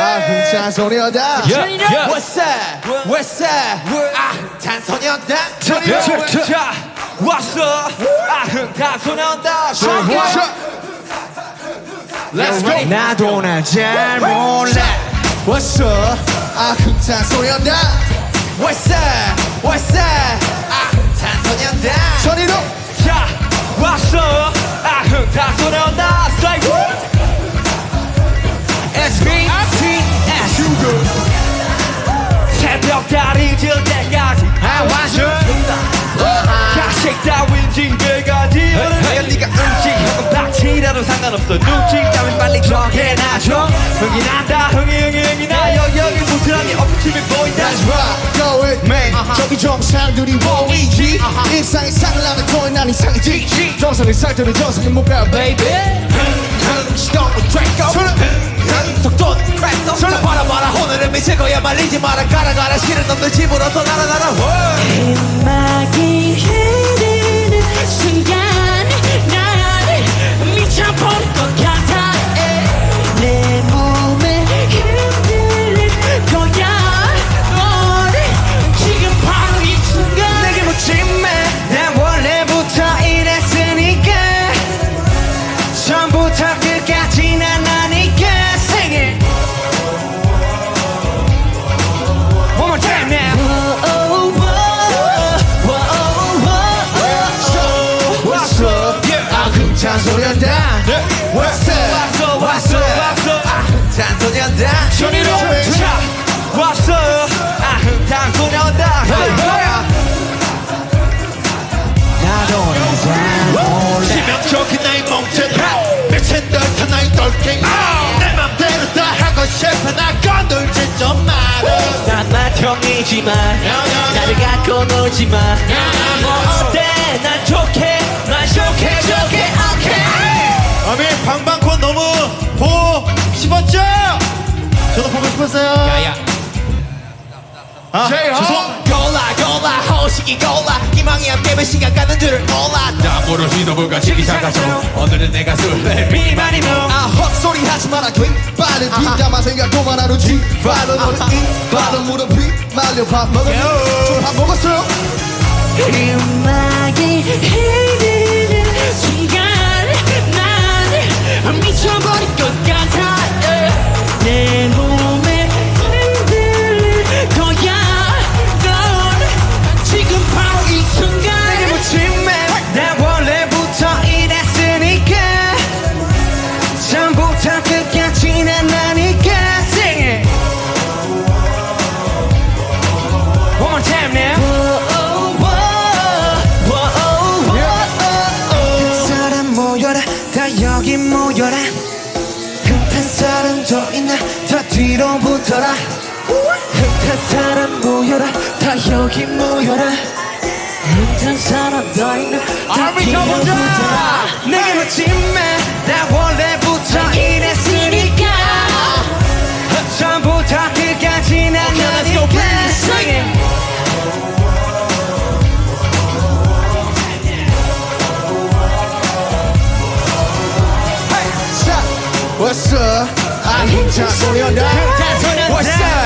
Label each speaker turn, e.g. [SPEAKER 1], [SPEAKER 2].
[SPEAKER 1] 아 흥찬 소녀다? What's that? 아 흥찬 소녀다
[SPEAKER 2] 자, 자, 왔어. 아, 흥다 소년다.
[SPEAKER 1] Let's go 나도 날잘 몰라 What's up? 아 흥찬 소녀다 What's that? What's that? 아 흥찬 소녀다 소리로
[SPEAKER 2] 상관없어. 눈치 따윈 빨리 정해놔줘. 흥이 난다. 흥이 흥이 흥이 나. 여기 여기 부스럼이 엎침이 보인다.
[SPEAKER 1] That's right Go with me 저기 정상들이 원이지. 일상이 상을 거의 난 이상이지. 정상의 살들은 정상의 목표 baby. 시동을 Draco 속도는 크랙도 손을 바라봐라. 오늘은 미칠 거야. 말리지 마라. 가라 가라. 싫은 놈들 집으로 또 날아가라
[SPEAKER 3] 아
[SPEAKER 1] 흥찬 소년다 What's up?
[SPEAKER 2] 왔어 왔어 왔어.
[SPEAKER 1] 아
[SPEAKER 2] 차. 왔어 아 흥탕 소녀다.
[SPEAKER 1] 나도 날잘 몰라
[SPEAKER 4] 치명적인 나의 멍청이 미친 듯한 나의 돌king 내 맘대로 다 하고 싶어. 나 건들지 좀 마라
[SPEAKER 3] 난 마청이지만 나를 갖고 놀지마 뭐 어때? 난 좋게 난 좋게
[SPEAKER 4] 아미 방방콘 너무 보고 싶었죠? 저도 보고 싶었어요. 야야. 아 죄송.
[SPEAKER 1] 골라 골라 호식이 골라 희망이 안 되면 시간 가는 줄을 몰라.
[SPEAKER 4] 땀으로 휘도부가 지기 시작하죠. 오늘은 내가 술래
[SPEAKER 2] 비만이
[SPEAKER 1] 뭐아 헛소리 하지 마라 뒷발은 뒷담화 생각도만 하루 뒷발은 너는 이발은 무릎이 말려 밥 먹었어 저밥 먹었어요
[SPEAKER 2] 여기 모여라. 흠탄 사람 더 있나? 다 뒤로 붙어라. 흠탄 사람 모여라. 다 여기 모여라
[SPEAKER 1] What's up 아 흥찬 소년다